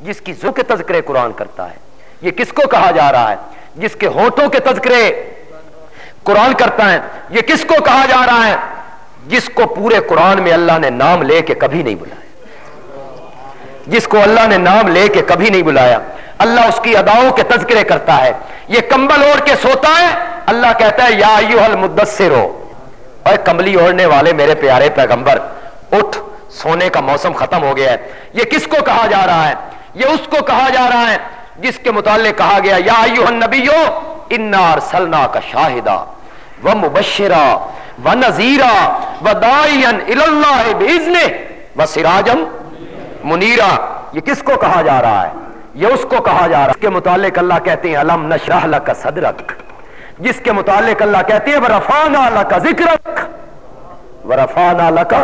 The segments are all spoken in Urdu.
جس کی زو کے تذکرے قرآن کرتا ہے۔ یہ کس کو کہا جا رہا ہے؟ جس کے ہوٹوں کے تذکرے قرآن کرتا ہے۔ یہ کس کو کہا جا رہا ہے؟ جس کو پورے قرآن میں اللہ نے نام لے کے کبھی نہیں بلایا۔ جس کو اللہ نے نام لے کے کبھی نہیں بلایا۔ اللہ اس کی اداؤں کے تذکرے کرتا ہے۔ یہ کمبل اوڑھ کے سوتا ہے۔ اللہ کہتا ہے، یا ایوہ المدثرو اے کمبلی اوڑھنے والے میرے پیارے پیغمبر، اٹھ، سونے کا موسم ختم ہو گیا ہے۔ یہ کس کو کہا جا رہا ہے؟ یہ اس کو کہا جا رہا ہے جس کے متعلق کہا گیا، یا ایوہ النبیو، انا ارسلنا کا شاہدہ و مبشرہ و نذیرہ و دائین الاللہ بیزنے و سراجم منیرہ۔ یہ کس کو کہا جا رہا ہے؟ یہ اس کو کہا جا رہا ہے۔ اس کے متعلق اللہ کہتے ہیں علم نشرح لک صدرک۔ جس کے متعلق اللہ کہتے ہیں ورفانا لک ذکرک۔ ورفانا لک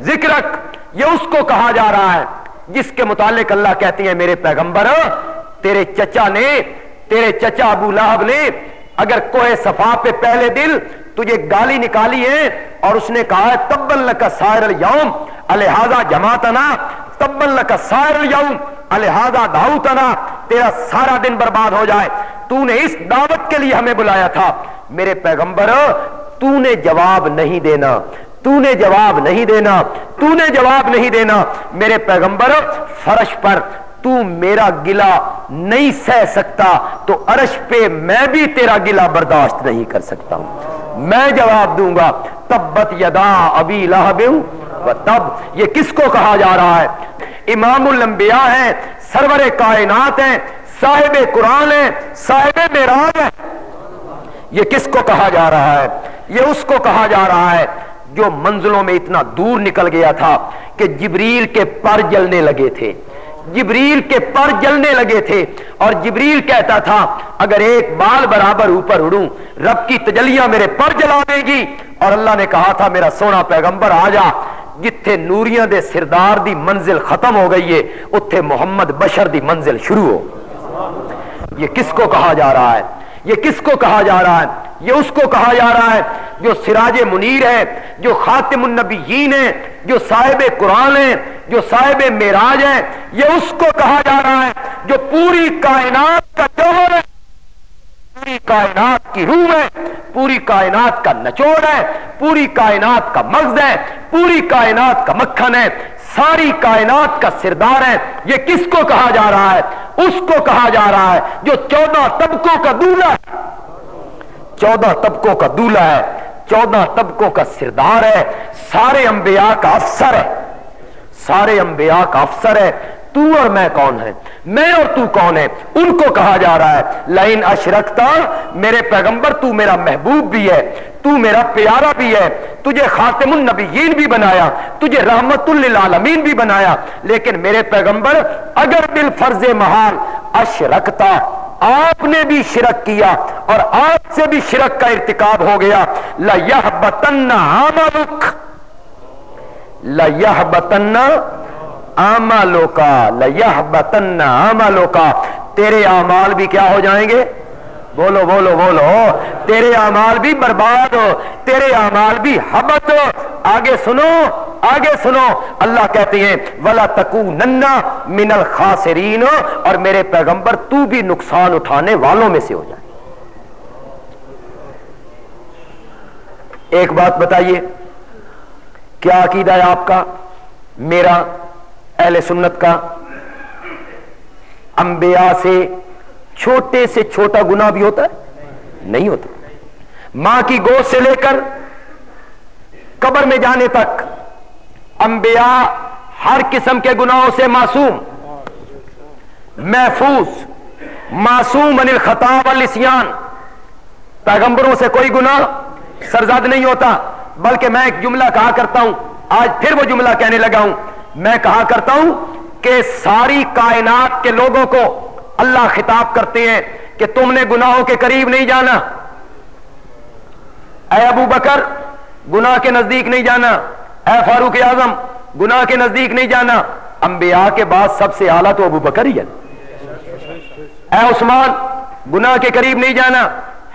ذکرک۔ یہ اس کو کہا جا رہا ہے۔ جس کے متعلق اللہ کہتے ہیں، میرے پیغمبر، تیرے چچا نے، تیرے چچا ابو لہب نے، اگر کوئی صفا پہ پہلے دل تجھے گالی نکالی ہے اور اس نے کہا ہے تبن لکا سائر الیوم، الہذا جماعتنا تبن لکا سائر الیوم، الہذا دعوتنا، تیرا سارا دن برباد ہو جائے۔ تو نے اس دعوت کے لیے ہمیں بلایا تھا۔ میرے پیغمبر تو نے جواب نہیں دینا۔ تو نے جواب نہیں دینا تو نے جواب نہیں دینا۔ میرے پیغمبر، فرش پر تو میرا گلا نہیں سہ سکتا، تو عرش پہ میں بھی تیرا گلا برداشت نہیں کر سکتا۔ ہوں میں جواب دوں گا، تبت یدا ابی لہب۔ و تب، یہ کس کو کہا جا رہا ہے؟ امام الانبیاء ہے سرور کائنات ہیں، صاحب قرآن ہے صاحب معراج ہے یہ کس کو کہا جا رہا ہے؟ یہ اس کو کہا جا رہا ہے۔ جو منزلوں میں اتنا دور نکل گیا تھا کہ جبریل کے پر جلنے لگے تھے۔ جبریل کے پر جلنے لگے تھے اور جبریل کہتا تھا، اگر ایک بال برابر اوپر اڑوں، رب کی تجلیاں میرے پر جلا دے گی۔ اور اللہ نے کہا تھا، میرا سونا پیغمبر آ جا۔ جتھے نوریاں دے سردار دی منزل ختم ہو گئی ہے، اتھے محمد بشر دی منزل شروع ہو۔ یہ کس کو کہا جا رہا ہے؟ یہ کس کو کہا جا رہا ہے؟ یہ اس کو کہا جا رہا ہے جو سراج منیر ہے، جو خاتم النبیین ہے، جو صاحب قرآن ہے، جو صاحب معراج ہے، یہ اس کو کہا جا رہا ہے جو پوری کائنات کا جوہر ہے، پوری کائنات کی روح ہے، پوری کائنات کا نچوڑ ہے، پوری کائنات کا مغز ہے، پوری کائنات کا مکھن ہے، ساری کائنات کا سردار ہے۔ یہ کس کو کہا جا رہا ہے؟ اس کو کہا جا رہا ہے جو چودہ طبقوں کا دولہ ہے۔ چودہ طبقوں کا دولہ ہے، چودہ طبقوں کا سردار ہے، سارے انبیاء کا افسر ہے۔ سارے انبیاء کا افسر ہے تو اور میں کون ہے میں اور تو کون ہے ان کو کہا جا رہا ہے لائن اشرکتا، میرے پیغمبر، تو میرا محبوب بھی ہے، تو میرا پیارا بھی ہے، تجھے خاتم النبیین بھی بنایا، تجھے رحمت للعالمین بھی بنایا، لیکن میرے پیغمبر، اگر بالفرض محال اشرکتا، آپ نے بھی شرک کیا اور آپ سے بھی شرک کا ارتکاب ہو گیا لَيَحْبَتَنَّ عَمَلُكَ لَيَحْبَتَنَّ عَمَلُكَ لَيَحْبَتَنَّ عَمَلُكَ تیرے اعمال بھی کیا ہو جائیں گے؟ بولو بولو بولو۔ تیرے اعمال بھی برباد ہو، تیرے اعمال بھی حبت ہو۔ آگے سنو آگے سنو۔ اللہ کہتے ہیں، ولا تکو ننا من الخاسرین اور میرے پیغمبر، تو بھی نقصان اٹھانے والوں میں سے ہو جائے ایک بات بتائیے، کیا عقیدہ ہے آپ کا؟ میرا اہل سنت کا انبیاء سے چھوٹے سے چھوٹا گناہ بھی ہوتا ہے؟ نہیں ہوتا۔ ماں کی گوشت سے لے کر قبر میں جانے تک انبیاء ہر قسم کے گناہوں سے معصوم، محفوظ، معصوم یعنی ان الخطا والاسیان پیغمبروں سے کوئی گناہ سرزاد نہیں ہوتا، بلکہ میں ایک جملہ کہا کرتا ہوں، آج پھر وہ جملہ کہنے لگا ہوں۔ میں کہا کرتا ہوں کہ ساری کائنات کے لوگوں کو اللہ خطاب کرتے ہیں کہ تم نے گناہوں کے قریب نہیں جانا۔ اے ابو بکر، گناہ کے نزدیک نہیں جانا۔ اے فاروق اعظم، گناہ کے نزدیک نہیں جانا۔ انبیاء کے بعد سب سے اعلیٰ تو ابو بکر ہی ہے اے عثمان، گناہ کے قریب نہیں جانا۔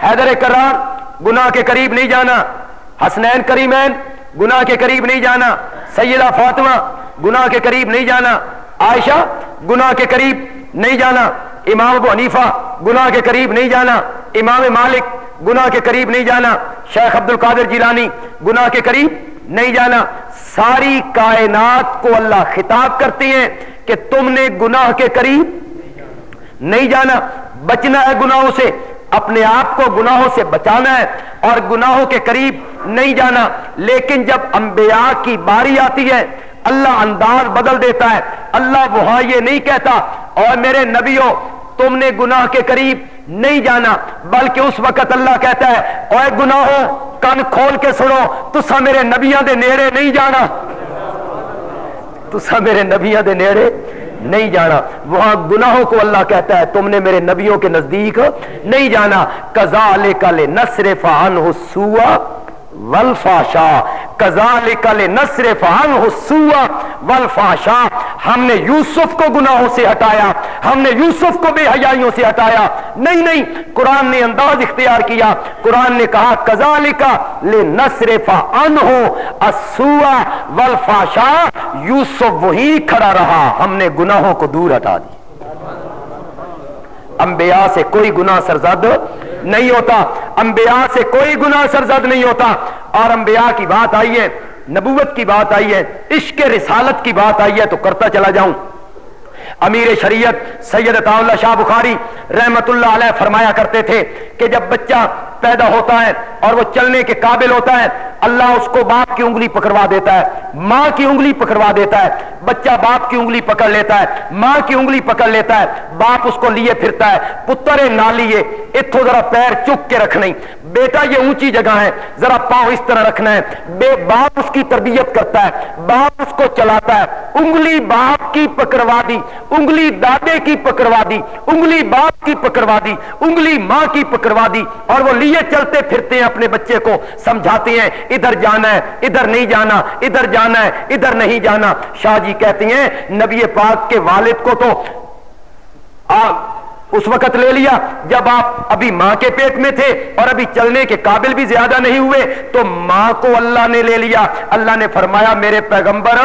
حیدر کرار، گناہ کے قریب نہیں جانا۔ حسنین کریمین، گناہ کے قریب نہیں جانا۔ سیدہ فاطمہ گناہ کے قریب نہیں جانا۔ عائشہ، گناہ کے قریب نہیں جانا۔ امام ابو حنیفہ، گناہ کے قریب نہیں جانا۔ امام مالک، گناہ کے قریب نہیں جانا۔ شیخ عبد القادر جیلانی، گناہ کے قریب نہیں جانا۔ ساری کائنات کو اللہ خطاب کرتے ہیں کہ تم نے گناہ کے قریب نہیں جانا۔ بچنا ہے گناہوں سے۔ اپنے آپ کو گناہوں سے بچانا ہے اور گناہوں کے قریب نہیں جانا۔ لیکن جب انبیاء کی باری آتی ہے اللہ انداز بدل دیتا ہے، اللہ وہاں یہ نہیں کہتا، اور میرے نبیوں، تم نے گناہ کے قریب نہیں جانا، بلکہ اس وقت اللہ کہتا ہے اور گناہوں، کن کھول کے سنو تسا میرے نبیاں دے نیڑے نہیں جانا۔ تسا میرے نبیاں دے نیڑے نہیں جانا۔ وہاں گناہوں کو اللہ کہتا ہے، تم نے میرے نبیوں کے نزدیک نہیں جانا۔ کزا لے کل نصر فان حسوا ولفاشا کزال نصر فان حسوا ولفاشا ہم نے یوسف کو گناہوں سے ہٹایا ہم نے یوسف کو بے حیائیوں سے ہٹایا نہیں نہیں قرآن نے انداز اختیار کیا قرآن نے کہا کزال کا لے نصر فان ہو ولفاشا یوسف وہی کھڑا رہا ہم نے گناہوں کو دور ہٹا دی انبیاء سے کوئی گناہ سرزد نہیں ہوتا۔ انبیاء سے کوئی گناہ سرزد نہیں ہوتا۔ اور انبیاء کی بات آئی ہے، نبوت کی بات آئی ہے، عشق رسالت کی بات آئی ہے، تو کرتا چلا جاؤں۔ امیر شریعت سید اللہ شاہ بخاری رحمت اللہ علیہ فرمایا کرتے تھے کہ جب بچہ پیدا ہوتا ہے اور وہ چلنے کے قابل ہوتا ہے، اللہ اس کو باپ کی انگلی پکڑوا دیتا ہے، ماں کی انگلی پکڑوا دیتا ہے، بچہ باپ کی انگلی پکڑ لیتا ہے، ماں کی انگلی پکڑ لیتا ہے، باپ اس کو لیے پھرتا ہے پتر نہ لیے اتو ذرا پیر چک کے رکھنا بیٹا یہ اونچی جگہ ہے، ذرا پاؤں اس طرح رکھنا ہے۔ بے باپ اس کی تربیت کرتا ہے، باپ اس کو چلاتا ہے۔ انگلی باپ کی پکڑوا دی، انگلی دادے کی پکڑوا دی، انگلی باپ کی پکڑوا دی، انگلی ماں کی پکڑوا دی۔ اور وہ لیے چلتے پھرتے ہیں اپنے بچے کو، سمجھاتے ہیں، ادھر جانا ہے، ادھر نہیں جانا، ادھر جانا ہے، ادھر نہیں جانا۔ شاہ جی کہتے ہیں، نبی پاک کے والد کو تو اس وقت لے لیا۔ جب آپ ابھی ماں کے پیٹ میں تھے اور ابھی چلنے کے قابل بھی زیادہ نہیں ہوئے، تو ماں کو اللہ نے لے لیا۔ اللہ نے فرمایا، میرے پیغمبر،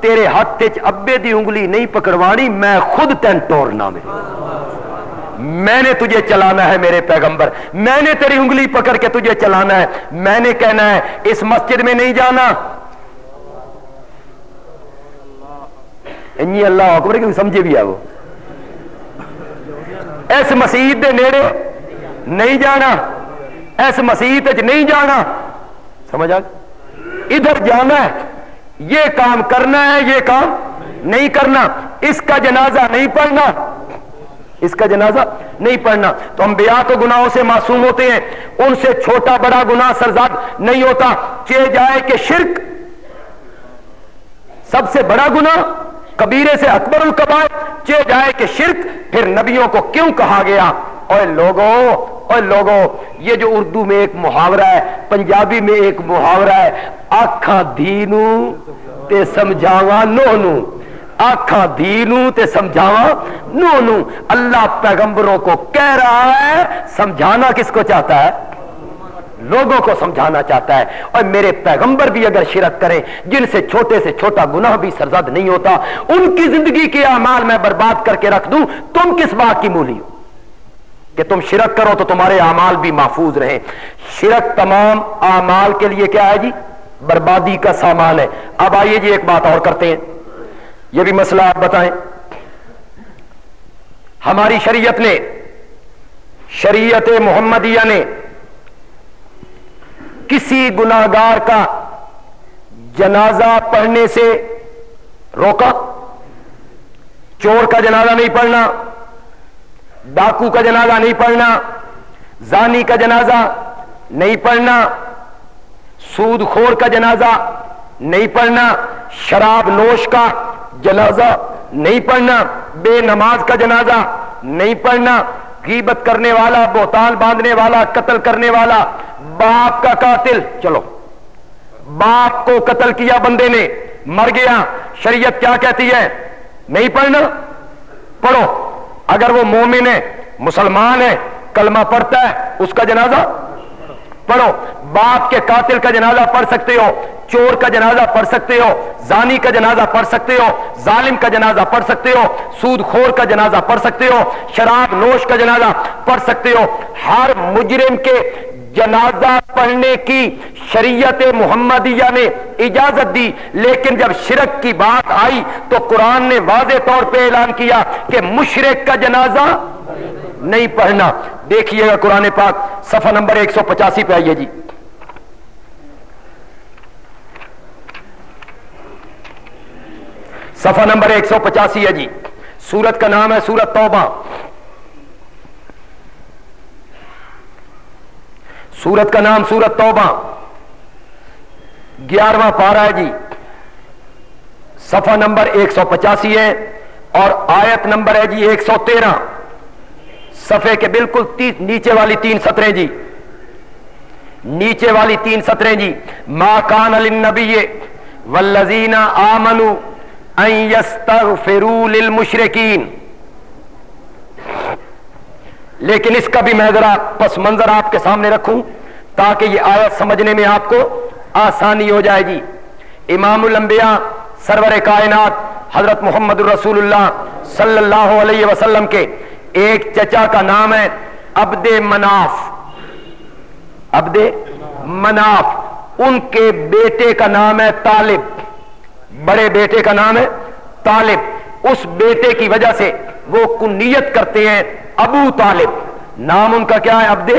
تیرے ہاتھ ابے دی انگلی نہیں پکڑوانی، میں خود تین توڑنا میں میں نے تجھے چلانا ہے میرے پیغمبر۔ میں نے تیری انگلی پکڑ کے تجھے چلانا ہے۔ میں نے کہنا ہے، اس مسجد میں نہیں جانا۔ اللہ اکبر کہ سمجھے بھی ہے وہ؟ اس مسیح دے نیڑے نہیں جانا، اس مسیح نہیں جانا۔ سمجھ آ ادھر جانا ہے، یہ کام کرنا ہے، یہ کام نہیں کرنا۔ اس کا جنازہ نہیں پڑھنا۔ اس کا جنازہ نہیں پڑھنا۔ تو انبیاء تو گناہوں سے معصوم ہوتے ہیں۔ ان سے چھوٹا بڑا گناہ سرزاد نہیں ہوتا۔ چے جائے کہ شرک۔ سب سے بڑا گناہ کبیرے سے اکبر القبائر چے جائے کہ شرک پھر نبیوں کو کیوں کہا گیا؟ اور لوگوں اور لوگوں یہ جو اردو میں ایک محاورہ ہے، پنجابی میں ایک محاورہ ہے آخا دینو تے سمجھاوا نو نو آخا دینو تے سمجھاوا نو نو اللہ پیغمبروں کو کہہ رہا ہے، سمجھانا کس کو چاہتا ہے؟ لوگوں کو سمجھانا چاہتا ہے۔ اور میرے پیغمبر بھی اگر شرک کریں، جن سے چھوٹے سے چھوٹا گناہ بھی سرزد نہیں ہوتا، ان کی زندگی کے اعمال میں برباد کر کے رکھ دوں، تم کس بات کی مولی ہو؟ کہ تم شرک کرو تو تمہارے اعمال بھی محفوظ رہیں۔ شرک تمام اعمال کے لیے کیا ہے جی؟ بربادی کا سامان ہے۔ اب آئیے جی ایک بات اور کرتے ہیں۔ یہ بھی مسئلہ آپ بتائیں۔ ہماری شریعت نے، شریعت محمدیہ نے کسی گناگار کا جنازہ پڑھنے سے روکا؟ چور کا جنازہ نہیں پڑھنا، ڈاکو کا جنازہ نہیں پڑھنا، زانی کا جنازہ نہیں پڑھنا، سود خور کا جنازہ نہیں پڑھنا، شراب نوش کا جنازہ نہیں پڑھنا، بے نماز کا جنازہ نہیں پڑھنا، غیبت کرنے والا بہتان باندھنے والا، قتل کرنے والا باپ کا قاتل۔ چلو۔ باپ کو قتل کیا بندے نے۔ مر گیا۔ شریعت کیا کہتی ہے؟ نہیں پڑھنا؟ پڑھو۔ اگر وہ مومن ہے، مسلمان ہے، کلمہ پڑھتا ہے، اس کا جنازہ؟ پڑھو۔ باپ کے قاتل کا جنازہ پڑھ سکتے ہو، چور کا جنازہ پڑھ سکتے ہو، زانی کا جنازہ پڑھ سکتے ہو، ظالم کا جنازہ پڑھ سکتے ہو، سود خور کا جنازہ پڑھ سکتے ہو، شراب نوش کا جنازہ پڑھ سکتے ہو۔ ہر مجرم کے جنازہ پڑھنے کی شریعت محمدیہ نے اجازت دی، لیکن جب شرک کی بات آئی تو قرآن نے واضح طور پہ اعلان کیا کہ مشرق کا جنازہ نہیں پڑھنا۔ دیکھیے گا قرآن پاک، صفحہ نمبر ایک سو پچاسی پہ آئیے جی۔ صفحہ نمبر ایک سو پچاسی ہے جی۔ سورت کا نام ہے سورت توبہ۔ سورت کا نام سورت توبہ۔ گیارہواں پارا ہے جی۔ صفحہ نمبر ایک سو پچاسی ہے اور آیت نمبر ہے جی ایک سو تیرہ۔ صفحے کے بالکل نیچے والی تین سطریں جی۔ نیچے والی تین سطریں جی۔ ما کان النبی والذین آمنوا ان یستغفروا للمشرکین لیکن اس کا بھی میں ذرا پس منظر آپ کے سامنے رکھوں تاکہ یہ آیت سمجھنے میں آپ کو آسانی ہو جائے گی۔ امام الانبیاء، سرور کائنات، حضرت محمد الرسول اللہ صلی اللہ علیہ وسلم کے ایک چچا کا نام ہے، عبد مناف۔ عبد مناف۔ ان کے بیٹے کا نام ہے طالب۔ بڑے بیٹے کا نام ہے طالب۔ اس بیٹے کی وجہ سے وہ کنیت کرتے ہیں؟ ابو طالب۔ نام ان کا کیا ہے عبد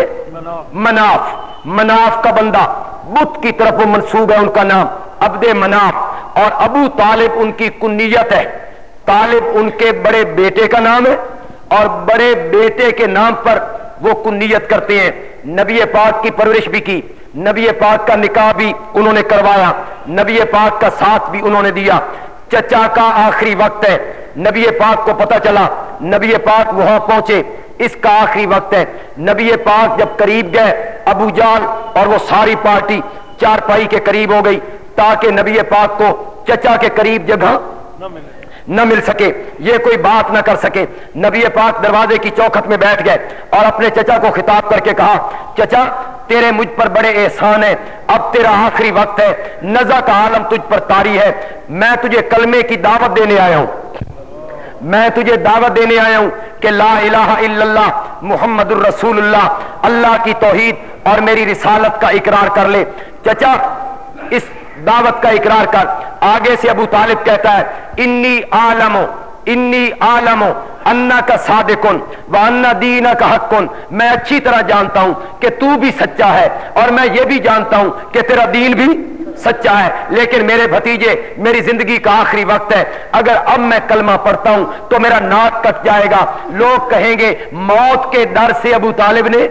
مناف۔ مناف۔ کا بندہ۔ بت کی طرف وہ منصوب ہے ان کا نام۔ عبد مناف۔ اور ابو طالب ان کی کنیت ہے۔ طالب ان کے بڑے بیٹے کا نام ہے۔ اور بڑے بیٹے کے نام پر وہ کنیت کرتے ہیں۔ نبی پاک کی پرورش بھی کی۔ نبی پاک کا نکاح بھی انہوں نے کروایا۔ نبی پاک کا ساتھ بھی انہوں نے دیا۔ چچا کا آخری وقت ہے۔ نبی پاک کو پتا چلا، نبی پاک وہاں پہنچے۔ اس کا آخری وقت ہے۔ نبی پاک جب قریب گئے، ابو جال اور وہ ساری پارٹی چار پائی کے قریب ہو گئی تاکہ نبی پاک کو چچا کے قریب جگہ نہ مل سکے۔ یہ کوئی بات نہ کر سکے۔ نبی پاک دروازے کی چوکھٹ میں بیٹھ گئے اور اپنے چچا کو خطاب کر کے کہا، چچا، تیرے مجھ پر بڑے احسان ہے اب تیرا آخری وقت ہے۔ نزا کا عالم تجھ پر تاری ہے۔ میں تجھے کلمے کی دعوت دینے آیا ہوں۔ میں تجھے دعوت دینے آیا ہوں کہ لا الہ الا اللہ محمد الرسول اللہ اللہ کی توحید اور میری رسالت کا اقرار کر لے۔ چچا، اس دعوت کا اقرار کر۔ آگے سے ابو طالب کہتا ہے، انی عالم انی عالم انا کا صادقن و انا دینا کا حق۔ میں اچھی طرح جانتا ہوں کہ تو بھی سچا ہے اور میں یہ بھی جانتا ہوں کہ تیرا دین بھی سچا ہے، لیکن میرے بھتیجے، میری زندگی کا آخری وقت ہے۔ اگر اب میں کلمہ پڑھتا ہوں تو میرا ناک کٹ جائے گا۔ لوگ کہیں گے، موت کے ڈر سے ابو طالب نے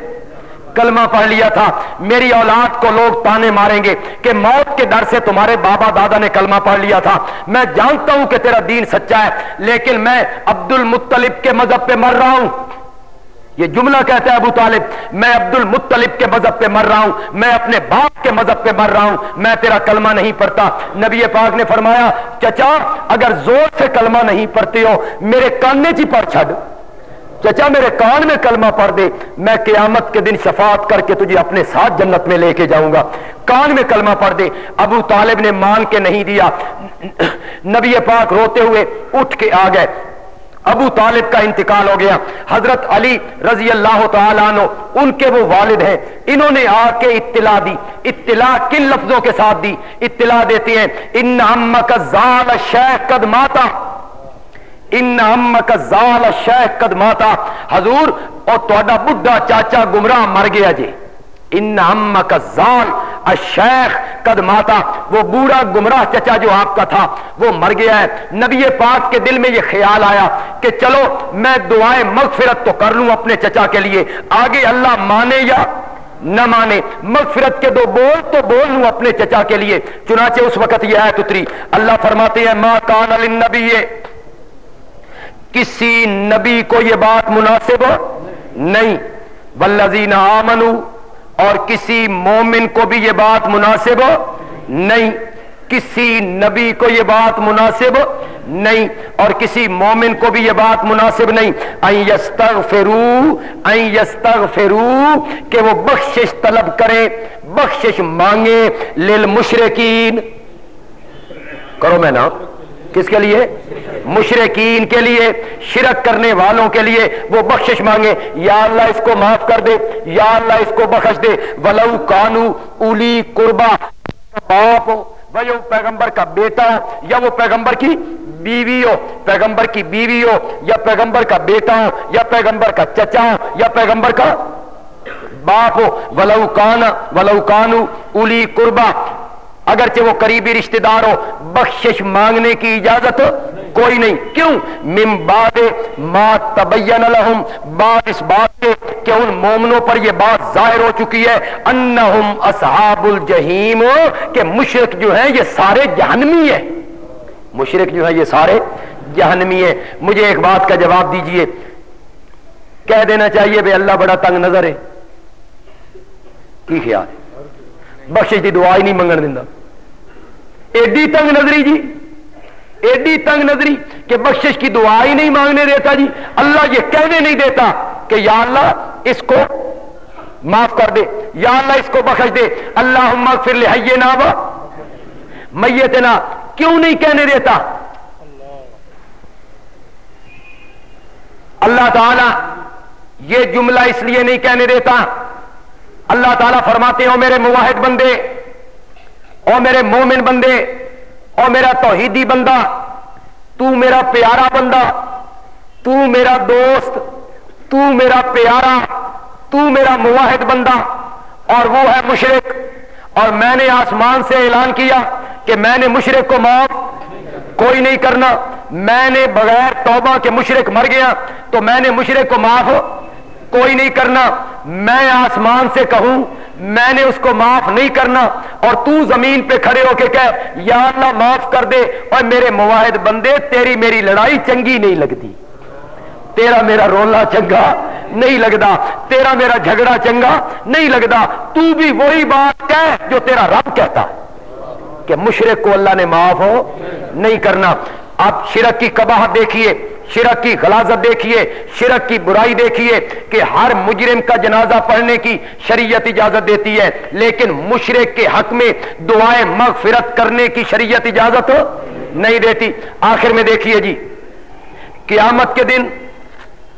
کلمہ پڑھ لیا تھا۔ میری اولاد کو لوگ تانے ماریں گے کہ موت کے ڈر سے تمہارے بابا دادا نے کلمہ پڑھ لیا تھا۔ میں جانتا ہوں کہ تیرا دین سچا ہے، لیکن میں عبد المطلب کے مذہب پہ مر رہا ہوں۔ یہ جملہ کہتا ہے ابو طالب، میں عبد المطلب کے مذہب پہ مر رہا ہوں، میں اپنے باپ کے مذہب پہ مر رہا ہوں، میں تیرا کلمہ نہیں پڑھتا۔ نبی پاک نے فرمایا، چچا، اگر زور سے کلمہ نہیں پڑھتے ہو، میرے کانے چی جی پر چھڑ چچا، میرے کان میں کلمہ پڑھ دے، میں قیامت کے دن شفاعت کر کے تجھے اپنے ساتھ جنت میں لے کے جاؤں گا۔ کان میں کلمہ پڑھ دے۔ ابو طالب نے مان کے نہیں دیا۔ نبی پاک روتے ہوئے اٹھ کے آ گئے۔ ابو طالب کا انتقال ہو گیا۔ حضرت علی رضی اللہ تعالیٰ عنہ، ان کے وہ والد ہیں۔ انہوں نے آ کے اطلاع دی۔ اطلاع کن لفظوں کے ساتھ دی؟ اطلاع دیتے ہیں، ان کا زال شیخ قد ماتا۔ ان کا زال شیخ قد ماتا۔ حضور، اور تھوڑا بڈھا چاچا گمراہ مر گیا جی۔ ان کا زال شیخ قد ماتا وہ بوڑھا گمراہ چچا جو آپ کا تھا، وہ مر گیا ہے۔ نبی پاک کے دل میں یہ خیال آیا کہ چلو، میں دعائیں مغفرت تو کر لوں اپنے چچا کے لیے۔ آگے اللہ مانے یا نہ مانے، مغفرت کے دو بول تو بول لوں اپنے چچا کے لیے۔ چنانچہ اس وقت یہ آیت اتری۔ اللہ فرماتے ہیں، ما کان للنبی۔ کسی نبی کو یہ بات مناسب نہیں۔ والذین آمنو اور کسی مومن کو بھی یہ بات مناسب نہیں، کسی نبی کو یہ بات مناسب نہیں اور کسی مومن کو بھی یہ بات مناسب نہیں۔ کہ وہ بخشش طلب کرے بخشش مانگے للمشرقین کرو میں نا کس کے لیے؟ مشرقین کے لیے، شرک کرنے والوں کے لیے۔ وہ بخشش مانگے، یا اللہ اس کو معاف کر دے، یا اللہ اس کو بخش دے۔ ولو کانو اولی قربا، باپ ہو وہ پیغمبر کا بیٹا ہو یا وہ پیغمبر کی بیوی ہو، پیغمبر کی بیوی ہو، یا پیغمبر کا بیٹا ہو، یا پیغمبر کا چچا ہو، یا پیغمبر کا باپ ہو۔ ولو کان ولو کانو اولی قربا اگرچہ وہ قریبی رشتہ دار ہو بخشش مانگنے کی اجازت کوئی نہیں۔ کیوں؟ من بعد ما تبین لهم، بعد اس بات کے کہ ان مومنوں پر یہ بات ظاہر ہو چکی ہے۔ انہم اصحاب الجحیم، کہ مشرق جو ہیں یہ سارے جہنمی ہیں۔ مشرق جو ہیں یہ سارے جہنمی ہیں۔ مجھے ایک بات کا جواب دیجیے۔ کہہ دینا چاہیے بے اللہ بڑا تنگ نظر ہے۔ کی خیال ہے؟ بخشش دی دعا ہی نہیں منگن دینا ایڈی تنگ نظری جی ایڈی تنگ نظری کہ بخشش کی دعا ہی نہیں مانگنے دیتا جی۔ اللہ یہ کہنے نہیں دیتا کہ یا اللہ اس کو معاف کر دے، یا اللہ اس کو بخش دے۔ اللہ پھر مغفر لحی نابا میتنا کیوں نہیں کہنے دیتا؟ اللہ تعالی یہ جملہ اس لیے نہیں کہنے دیتا۔ اللہ تعالیٰ فرماتے ہو میرے مواحد بندے او میرے مومن بندے، او میرا توحیدی بندہ، تو میرا پیارا بندہ، تو میرا دوست، تو میرا پیارا، تو میرا مواحد بندہ، اور وہ ہے مشرق۔ اور میں نے آسمان سے اعلان کیا کہ میں نے مشرق کو معاف کوئی نہیں کرنا۔ میں نے بغیر توبہ کے مشرق مر گیا، تو میں نے مشرق کو معاف کوئی نہیں کرنا۔ میں آسمان سے کہوں میں نے اس کو معاف نہیں کرنا اور تو زمین پہ کھڑے ہو کے کہہ، یا اللہ معاف کر دے، اور میرے مواحد بندے، تیری میری لڑائی چنگی نہیں لگتی۔ تیرا میرا رونا چنگا نہیں لگتا، تیرا میرا جھگڑا چنگا نہیں لگتا۔ تو بھی وہی بات کہہ جو تیرا رب کہتا کہ مشرق کو اللہ نے معاف ہو نہیں کرنا۔ آپ شرک کی کباہ دیکھیے، شرک کی غلازت دیکھیے، شرک کی برائی دیکھیے کہ ہر مجرم کا جنازہ پڑھنے کی شریعت اجازت دیتی ہے، لیکن مشرق کے حق میں دعائیں مغفرت کرنے کی شریعت اجازت نہیں دیتی۔ آخر میں دیکھیے جی قیامت کے دن،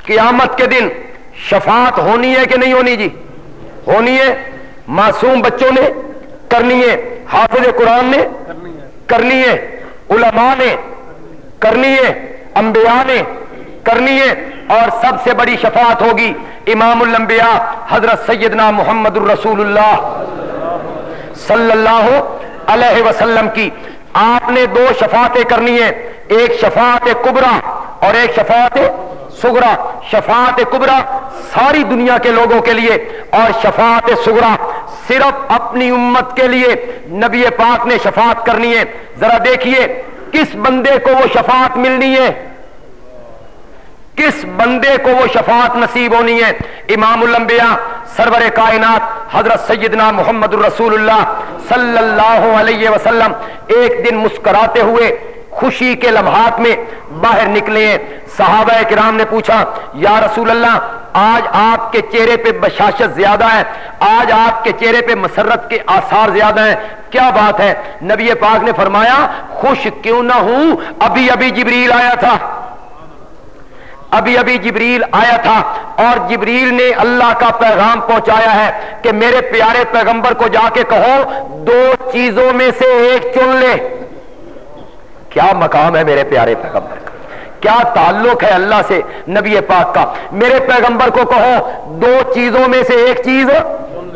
قیامت کے دن شفاعت ہونی ہے کہ نہیں ہونی جی؟ ہونی ہے، معصوم بچوں نے کرنی ہے، حافظ قرآن نے کرنی ہے، علماء نے کرنی ہے انبیاء نے کرنی ہے اور سب سے بڑی شفاعت ہوگی امام الانبیاء حضرت سیدنا محمد الرسول اللہ صلی اللہ علیہ وسلم کی۔ آپ نے دو شفاعتیں کرنی ہے ایک شفاعت کبرا اور ایک شفاعت سگرا۔ شفاعت کبرا ساری دنیا کے لوگوں کے لیے اور شفاعت سگرا صرف اپنی امت کے لیے۔ نبی پاک نے شفاعت کرنی ہے۔ ذرا دیکھیے کس بندے کو وہ شفاعت ملنی ہے؟ کس بندے کو وہ شفاعت نصیب ہونی ہے؟ امام الانبیاء، سرور کائنات، حضرت سیدنا محمد الرسول اللہ صلی اللہ علیہ وسلم ایک دن مسکراتے ہوئے خوشی کے لمحات میں باہر نکلے ہیں۔ صحابہ کرام نے پوچھا، یا رسول اللہ آج آپ کے چہرے پہ بشاشت زیادہ ہے، آج آپ کے چہرے پہ مسرت کے آثار زیادہ ہیں۔ کیا بات ہے؟ نبی پاک نے فرمایا، خوش کیوں نہ ہوں، ابھی ابھی جبریل آیا تھا۔ ابھی ابھی جبریل آیا تھا اور جبریل نے اللہ کا پیغام پہنچایا ہے کہ میرے پیارے پیغمبر کو جا کے کہو، دو چیزوں میں سے ایک چن لے۔ کیا مقام ہے میرے پیارے پیغمبر کا؟ کیا تعلق ہے اللہ سے نبی پاک کا؟ میرے پیغمبر کو کہو، دو چیزوں میں سے ایک چیز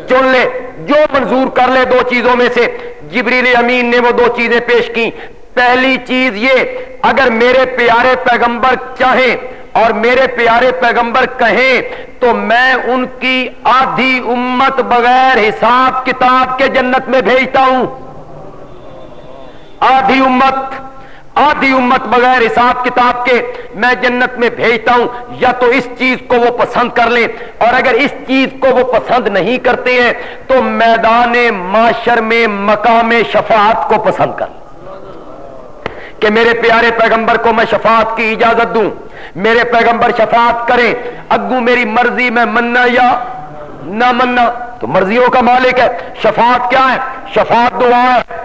چن لے، جو منظور کر لے دو چیزوں میں سے۔ جبریل امین نے وہ دو چیزیں پیش کی پہلی چیز یہ، اگر میرے پیارے پیغمبر چاہیں اور میرے پیارے پیغمبر کہیں، تو میں ان کی آدھی امت بغیر حساب کتاب کے جنت میں بھیجتا ہوں۔ آدھی امت آدھی امت بغیر حساب کتاب کے میں جنت میں بھیجتا ہوں، یا تو اس چیز کو وہ پسند کر لیں۔ اور اگر اس چیز کو وہ پسند نہیں کرتے ہیں، تو میدان معاشر میں، مقام شفاعت کو پسند کر۔ لیں کہ میرے پیارے پیغمبر کو میں شفاعت کی اجازت دوں، میرے پیغمبر شفاعت کریں، اگو میری مرضی میں مننا یا نہ مننا، تو مرضیوں کا مالک ہے۔ شفاعت کیا ہے؟ شفاعت دعا ہے۔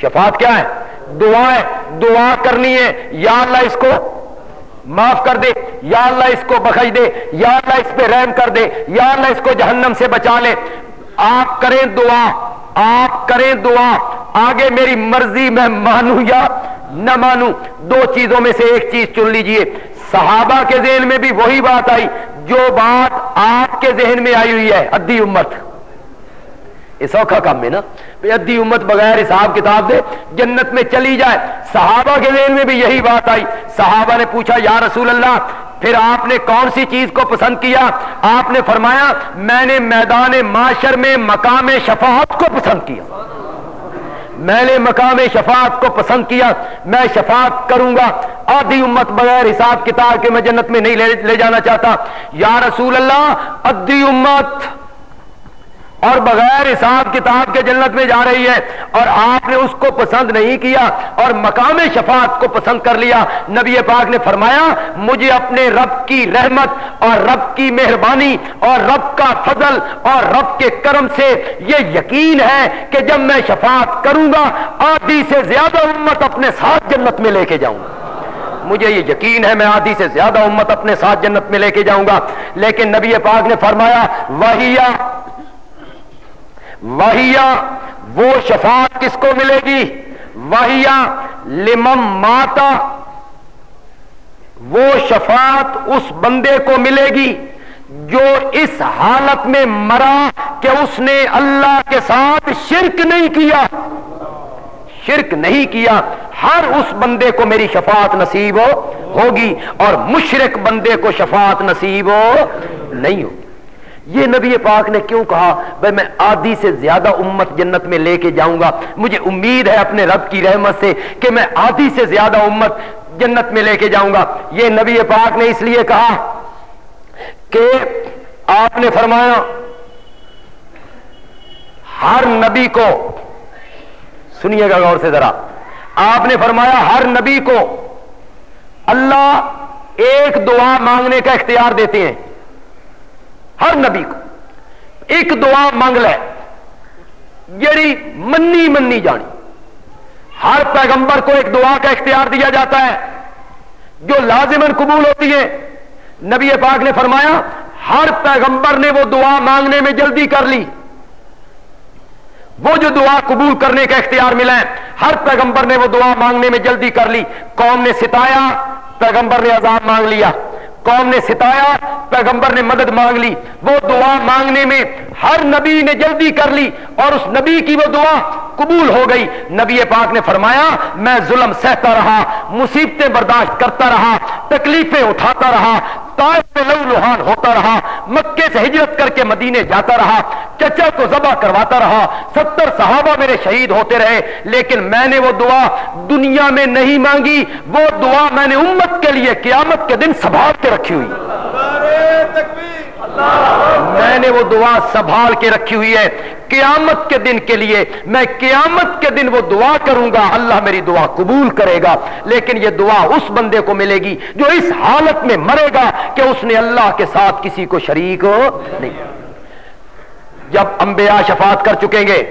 شفاعت کیا ہے؟ دعا دعا کرنی ہے۔ یا اللہ اس کو معاف کر دے، یا اللہ اس کو بخش دے، یا اللہ اس پہ رحم کر دے، یا اللہ اس کو جہنم سے بچا لے۔ آپ کریں دعا، آپ کریں دعا۔ آگے میری مرضی میں مانوں یا نہ مانوں، دو چیزوں میں سے ایک چیز چن لیجیے۔ صحابہ کے ذہن میں بھی وہی بات آئی، جو بات آپ کے ذہن میں آئی ہوئی ہے ادی امت۔ یہ سوکھا کام ہے نا۔ ادی امت بغیر حساب کتاب دے جنت میں چلی جائے۔ صحابہ کے ذہن میں بھی یہی بات آئی۔ صحابہ نے پوچھا، یا رسول اللہ، پھر آپ نے کون سی چیز کو پسند کیا؟ آپ نے فرمایا، میں نے میدان معاشر میں، مقام شفاعت کو پسند کیا۔ میں نے مقام شفاعت کو پسند کیا۔ میں شفاعت کروں گا۔ آدھی امت بغیر حساب کتاب کے میں جنت میں نہیں لے جانا چاہتا۔ یا رسول اللہ، ادھی امت اور بغیر حساب کتاب کے جنت میں جا رہی ہے اور آپ نے اس کو پسند نہیں کیا اور مقام شفاعت کو پسند کر لیا۔ نبی پاک نے فرمایا، مجھے اپنے رب کی رحمت اور رب کی مہربانی اور رب کا فضل اور رب کے کرم سے یہ یقین ہے کہ جب میں شفاعت کروں گا، آدھی سے زیادہ امت اپنے ساتھ جنت میں لے کے جاؤں گا۔ مجھے یہ یقین ہے، میں آدھی سے زیادہ امت اپنے ساتھ جنت میں لے کے جاؤں گا۔ لیکن نبی پاک نے فرمایا، وہی وہیا وہ شفاعت کس کو ملے گی؟ وہیا لمم ماتا وہ شفاعت اس بندے کو ملے گی جو اس حالت میں مرا کہ اس نے اللہ کے ساتھ شرک نہیں کیا۔ شرک نہیں کیا۔ ہر اس بندے کو میری شفاعت نصیب ہو ہوگی اور مشرق بندے کو شفاعت نصیب ہو نہیں ہوگی۔ یہ نبی پاک نے کیوں کہا، بھائی میں آدھی سے زیادہ امت جنت میں لے کے جاؤں گا. مجھے امید ہے اپنے رب کی رحمت سے کہ میں آدھی سے زیادہ امت جنت میں لے کے جاؤں گا. یہ نبی پاک نے اس لیے کہا کہ آپ نے فرمایا، ہر نبی کو سنیے گا غور سے ذرا. آپ نے فرمایا، ہر نبی کو اللہ ایک دعا مانگنے کا اختیار دیتے ہیں. ہر نبی کو۔ ایک دعا مانگ لے جڑی منی منی جانی۔ ہر پیغمبر کو ایک دعا کا اختیار دیا جاتا ہے۔ جو لازمن قبول ہوتی ہے۔ نبی پاک نے فرمایا، ہر پیغمبر نے وہ دعا مانگنے میں جلدی کر لی۔ وہ جو دعا قبول کرنے کا اختیار ملا ہے، ہر پیغمبر نے وہ دعا مانگنے میں جلدی کر لی۔ قوم نے ستایا، پیغمبر نے عذاب مانگ لیا۔ قوم نے ستایا، پیغمبر نے مدد مانگ لی۔ وہ دعا مانگنے میں ہر نبی نے جلدی کر لی اور اس نبی کی وہ دعا قبول ہو گئی۔ نبی پاک نے فرمایا، میں ظلم سہتا رہا، مصیبتیں برداشت کرتا رہا، تکلیفیں اٹھاتا رہا میں لو لوہان ہوتا رہا، مکے سے ہجرت کر کے مدینے جاتا رہا۔ چچا کو ذبح کرواتا رہا۔ ستر صحابہ میرے شہید ہوتے رہے، لیکن میں نے وہ دعا دنیا میں نہیں مانگی، وہ دعا میں نے امت کے لیے قیامت کے دن سنبھال کے رکھی ہوئی۔ میں نے وہ دعا سنبھال کے رکھی ہوئی ہے۔ قیامت کے دن کے لیے میں قیامت کے دن وہ دعا کروں گا۔ اللہ میری دعا قبول کرے گا۔ لیکن یہ دعا اس بندے کو ملے گی جو اس حالت میں مرے گا کہ اس نے اللہ کے ساتھ کسی کو شریک نہیں جب انبیاء شفاعت کر چکیں گے،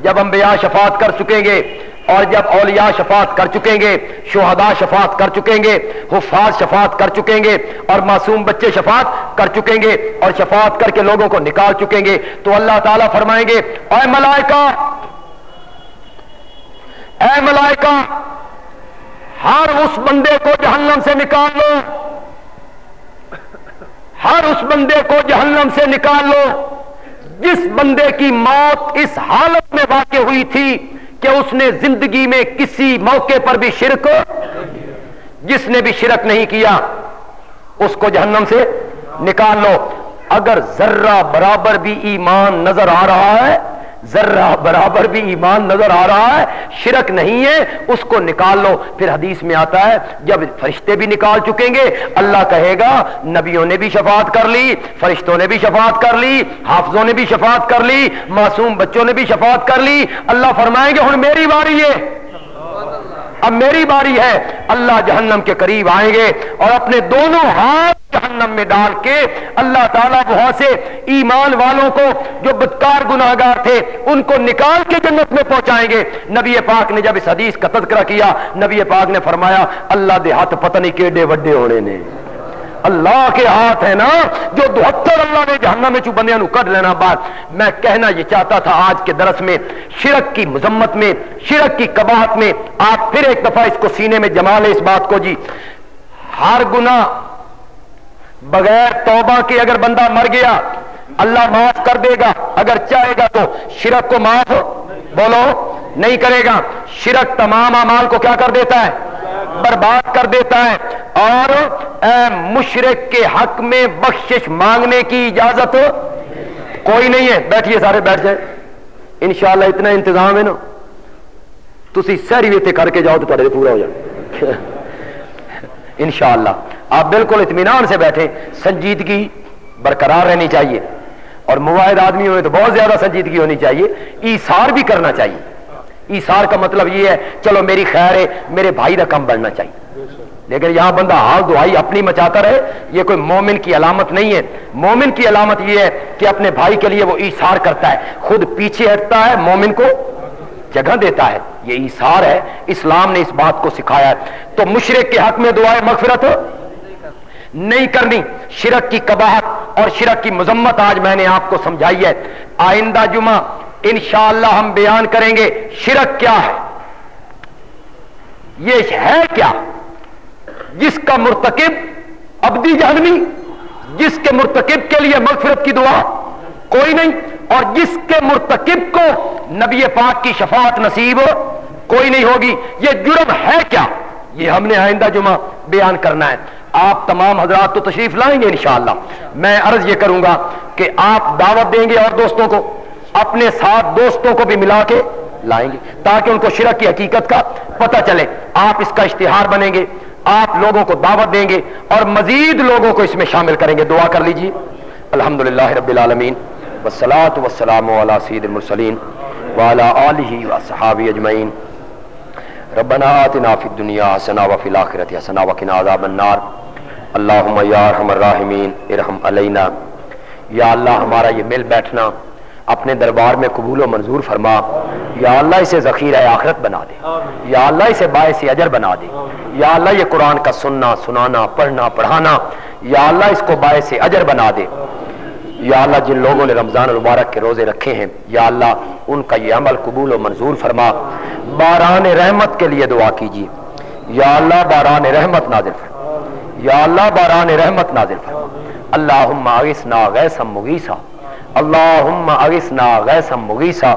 جب انبیاء شفاعت کر چکیں گے، اور جب اولیاء شفاعت کر چکیں گے، شہداء شفاعت کر چکیں گے، حفاظ شفاعت کر چکیں گے، اور معصوم بچے شفاعت کر چکیں گے، اور شفاعت کر کے لوگوں کو نکال چکیں گے، تو اللہ تعالیٰ فرمائیں گے، اے ملائکہ اے ملائکہ، ہر اس بندے کو جہنم سے نکال لو۔ ہر اس بندے کو جہنم سے نکال لو۔ جس بندے کی موت اس حالت میں واقع ہوئی تھی کہ اس نے زندگی میں کسی موقع پر بھی شرک جس نے بھی شرک نہیں کیا، اس کو جہنم سے نکال لو۔ اگر ذرہ برابر بھی ایمان نظر آ رہا ہے ذرہ برابر بھی ایمان نظر آ رہا ہے، شرک نہیں ہے، اس کو نکال لو۔ پھر حدیث میں آتا ہے، جب فرشتے بھی نکال چکیں گے، اللہ کہے گا، نبیوں نے بھی شفاعت کر لی، فرشتوں نے بھی شفاعت کر لی، حافظوں نے بھی شفاعت کر لی، معصوم بچوں نے بھی شفاعت کر لی۔ اللہ فرمائیں گے ہوں میری باری ہے۔ اب میری باری ہے، اللہ جہنم کے قریب آئیں گے اور اپنے دونوں ہاتھ جہنم میں ڈال کے اللہ تعالیٰ وہاں سے ایمان والوں کو جو بدکار گناہگار تھے، ان کو نکال کے جنت میں پہنچائیں گے۔ نبی پاک نے جب اس حدیث کا تذکرہ کیا، نبی پاک نے فرمایا، اللہ دے ہاتھ پتہ نہیں کیڈے وڈے ہونے نے۔ اللہ کے ہاتھ ہے نا، جو دوہتر اللہ نے جہنم میں چو بندیاں نو کر لینا بات، میں کہنا یہ چاہتا تھا آج کے درس میں، شرک کی مذمت میں، شرک کی کباہت میں، آپ پھر ایک دفعہ اس کو سینے میں جما لے اس بات کو جی۔ ہر گناہ بغیر توبہ کے اگر بندہ مر گیا، اللہ معاف کر دے گا، اگر چاہے گا تو۔ شرک کو معاف بولو، نہیں کرے گا۔ شرک تمام اعمال کو کیا کر دیتا ہے؟ برباد کر دیتا ہے اور مشرق کے حق میں بخشش مانگنے کی اجازت کوئی نہیں ہے۔ بیٹھیے سارے، بیٹھ جائے۔ انشاءاللہ اتنا انتظام ہے نا۔ تھی سہری بھی کر کے جاؤ تو پڑے پورا ہو جائے۔ انشاءاللہ۔ آپ بالکل اطمینان سے بیٹھے سنجیدگی برقرار رہنی چاہیے۔ اور مواحد آدمی ہوئے تو بہت زیادہ سنجیدگی ہونی چاہیے۔ ایسار بھی کرنا چاہیے۔ ایسار کا مطلب یہ ہے، چلو میری خیر ہے، میرے بھائی کا کم بڑھنا چاہیے۔ لیکن یہاں بندہ حال دعائی اپنی مچاتا رہے، یہ کوئی مومن کی علامت نہیں ہے۔ مومن کی علامت یہ ہے کہ اپنے بھائی کے لیے وہ ایسار کرتا ہے۔ خود پیچھے ہٹتا ہے، مومن کو جگہ دیتا ہے۔ یہ ایسار ہے، اسلام نے اس بات کو سکھایا ہے۔ تو مشرق کے حق میں دعائیں مغفرت نہیں کرنی۔ شرک کی کباہت اور شرک کی مذمت آج میں نے آپ کو سمجھائی ہے۔ آئندہ جمعہ انشاءاللہ ہم بیان کریں گے شرک کیا ہے۔ یہ ہے کیا؟ جس کا مرتکب ابدی جہنمی، جس کے مرتکب کے لیے مغفرت کی دعا کوئی نہیں، اور جس کے مرتکب کو نبی پاک کی شفاعت نصیب کوئی نہیں ہوگی۔ یہ جرم ہے کیا؟ یہ ہم نے آئندہ جمعہ بیان کرنا ہے۔ آپ تمام حضرات تو تشریف لائیں گے انشاءاللہ۔ میں عرض یہ کروں گا کہ آپ دعوت دیں گے اور دوستوں کو اپنے ساتھ دوستوں کو بھی ملا کے لائیں گے، تاکہ ان کو شرک کی حقیقت کا پتہ چلے۔ آپ اس کا اشتہار بنیں گے، آپ لوگوں کو دعوت دیں گے اور مزید لوگوں کو اس میں شامل کریں گے۔ دعا کر لیجیے الحمد للہ رب العالمین۔ وسلاۃ وسلام علی سید المرسلین۔ والا علیہ و صحابی اجمعین۔ ربنا آتنا فی الدنیا حسنا وفی الاخرت حسنا وقنا عذاب النار۔ اللہم یا ارحم الراحمین، ارحم علینا۔ یا اللہ ہمارا یہ مل بیٹھنا اپنے دربار میں قبول و منظور فرما، یا اللہ اسے ذخیرہ آخرت بنا دے، یا اللہ اسے باعث اجر بنا دے، یا اللہ یہ قرآن کا سننا، سنانا، پڑھنا، پڑھانا، یا اللہ اس کو باعث اجر بنا دے۔ یا اللہ جن لوگوں نے رمضان المبارک کے روزے رکھے ہیں، یا اللہ ان کا یہ عمل قبول و منظور فرما۔ باران رحمت کے لیے دعا کیجیے۔ یا اللہ باران رحمت نازل فرما۔ یا اللہ باران رحمت نازل فرما۔ اللہم آغسنا غیسا مغیسا اللہم اغسنا غیسا مغیسا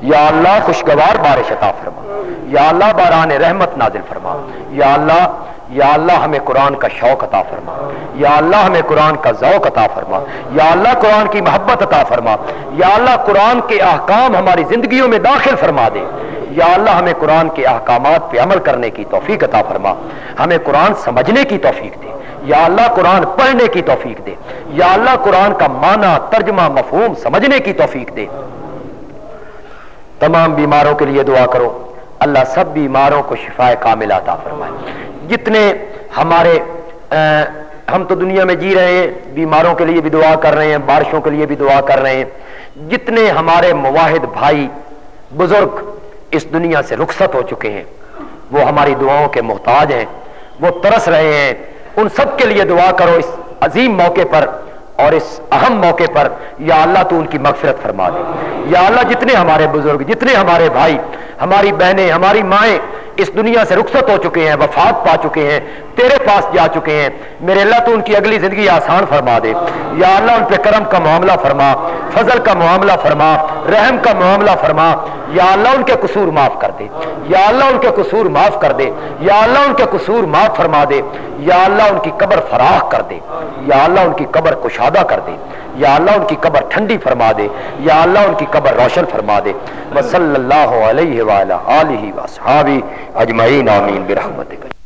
یا اللہ خوشگوار بارش عطا فرما۔ یا اللہ باران رحمت نازل فرما۔ یا اللہ یا اللہ ہمیں قرآن کا شوق عطا فرما۔ یا اللہ ہمیں قرآن کا ذوق عطا فرما۔ یا اللہ قرآن کی محبت عطا فرما۔ یا اللہ قرآن کے احکام ہماری زندگیوں میں داخل فرما دے۔ یا اللہ ہمیں قرآن کے احکامات پہ عمل کرنے کی توفیق عطا فرما۔ ہمیں قرآن سمجھنے کی توفیق دے۔ یا اللہ قرآن پڑھنے کی توفیق دے، یا اللہ قرآن کا معنی، ترجمہ، مفہوم سمجھنے کی توفیق دے۔ تمام بیماروں کے لیے دعا کرو۔ اللہ سب بیماروں کو شفا کامل عطا فرمائے۔ جتنے ہمارے ہم تو دنیا میں جی رہے ہیں، بیماروں کے لیے بھی دعا کر رہے ہیں، بارشوں کے لیے بھی دعا کر رہے ہیں۔ جتنے ہمارے مواحد بھائی، بزرگ اس دنیا سے رخصت ہو چکے ہیں، وہ ہماری دعاؤں کے محتاج ہیں، وہ ترس رہے ہیں۔ ان سب کے لیے دعا کرو اس عظیم موقع پر اور اس اہم موقع پر یا اللہ تو ان کی مغفرت فرما دے۔ یا اللہ جتنے ہمارے بزرگ، جتنے ہمارے بھائی، ہماری بہنیں، ہماری مائیں اس دنیا سے رخصت ہو چکے ہیں، وفات پا چکے ہیں، تیرے پاس جا چکے ہیں، میرے اللہ تو ان کی اگلی زندگی آسان فرما دے۔ یا اللہ ان پہ کرم کا معاملہ فرما، فضل کا معاملہ فرما، رحم کا معاملہ فرما۔ یا اللہ ان کے قصور معاف کر دے۔ یا اللہ ان کے قصور معاف کر دے۔ یا اللہ ان کے قصور معاف فرما دے۔ یا اللہ ان کی قبر فراخ کر دے۔ یا اللہ ان کی قبر کشادہ کر دے۔ یا اللہ ان کی قبر ٹھنڈی فرما دے۔ یا اللہ ان کی قبر روشن فرما دے۔ وصلی اللہ علیہ وآلہ آلہ وصحابہ اجمعین، آمین، برحمتک۔